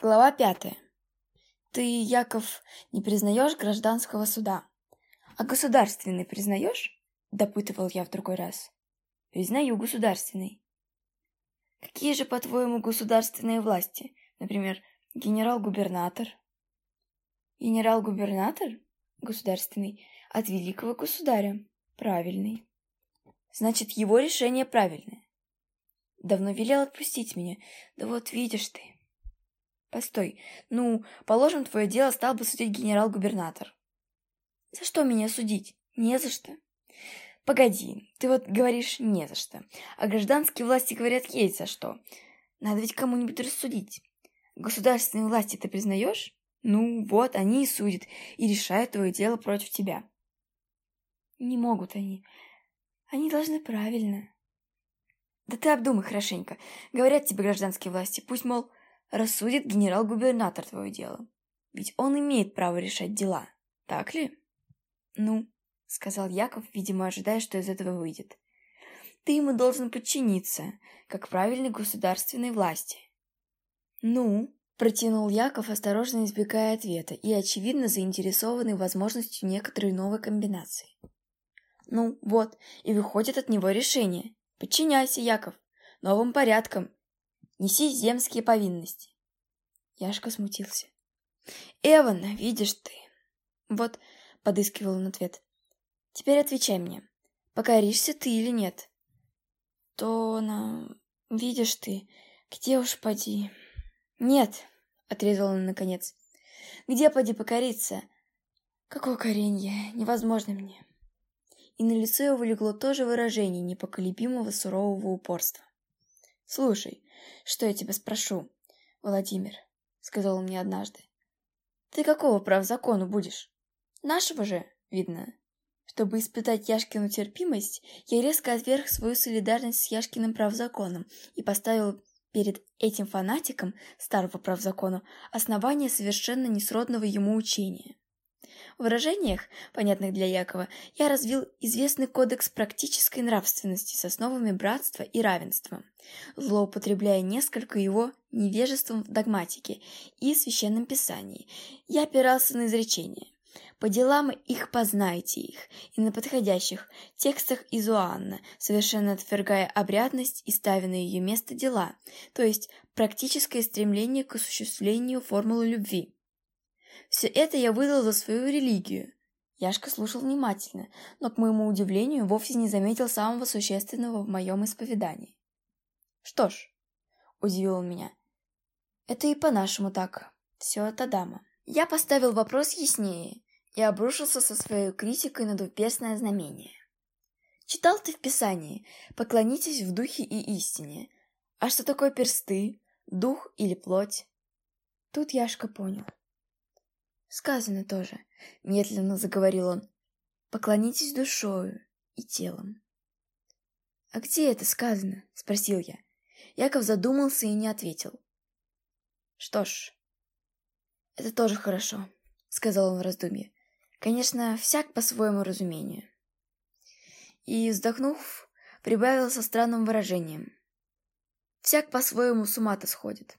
Глава пятая. Ты, Яков, не признаешь гражданского суда. А государственный признаешь? Допытывал я в другой раз. Признаю государственный. Какие же, по-твоему, государственные власти? Например, генерал-губернатор? Генерал-губернатор? Государственный. От великого государя. Правильный. Значит, его решение правильное. Давно велел отпустить меня. Да вот видишь ты. Постой. Ну, положим, твое дело стал бы судить генерал-губернатор. За что меня судить? Не за что. Погоди, ты вот говоришь «не за что», а гражданские власти говорят «есть за что». Надо ведь кому-нибудь рассудить. Государственные власти ты признаешь? Ну, вот, они и судят, и решают твое дело против тебя. Не могут они. Они должны правильно. Да ты обдумай хорошенько. Говорят тебе гражданские власти, пусть, мол, рассудит генерал-губернатор твое дело. Ведь он имеет право решать дела, так ли? Ну, сказал Яков, видимо, ожидая, что из этого выйдет. Ты ему должен подчиниться, как правильной государственной власти. Ну, протянул Яков, осторожно избегая ответа и, очевидно, заинтересованный возможностью некоторой новой комбинации. Ну, вот, и выходит от него решение. Подчиняйся, Яков, новым порядкам. Неси земские повинности. Яшка смутился. Эван, видишь ты. Вот, подыскивал он ответ. Теперь отвечай мне, покоришься ты или нет? То на... Видишь ты, где уж поди... Нет, отрезал он наконец. Где поди покориться? Какое коренье, невозможно мне и на лице его легло то же выражение непоколебимого сурового упорства. «Слушай, что я тебя спрошу, Владимир?» — сказал он мне однажды. «Ты какого прав закону будешь? Нашего же, видно». Чтобы испытать Яшкину терпимость, я резко отверг свою солидарность с Яшкиным правзаконом и поставил перед этим фанатиком старого правзакона основание совершенно несродного ему учения. Выражениях, понятных для Якова, я развил известный кодекс практической нравственности с основами братства и равенства, злоупотребляя несколько его невежеством в догматике и священном писании. Я опирался на изречения. По делам их познайте их, и на подходящих текстах из Иоанна, совершенно отвергая обрядность и ставя на ее место дела, то есть практическое стремление к осуществлению формулы любви. Все это я выдал за свою религию. Яшка слушал внимательно, но, к моему удивлению, вовсе не заметил самого существенного в моем исповедании. «Что ж», — удивил он меня, — «это и по-нашему так. Все это дама». Я поставил вопрос яснее и обрушился со своей критикой на двупесное знамение. Читал ты в Писании «Поклонитесь в духе и истине». А что такое персты, дух или плоть? Тут Яшка понял. Сказано тоже, медленно заговорил он. Поклонитесь душою и телом. А где это сказано? спросил я. Яков задумался и не ответил. Что ж, это тоже хорошо, сказал он в раздумье. Конечно, всяк по своему разумению. И, вздохнув, прибавил со странным выражением. Всяк по-своему с ума-то сходит.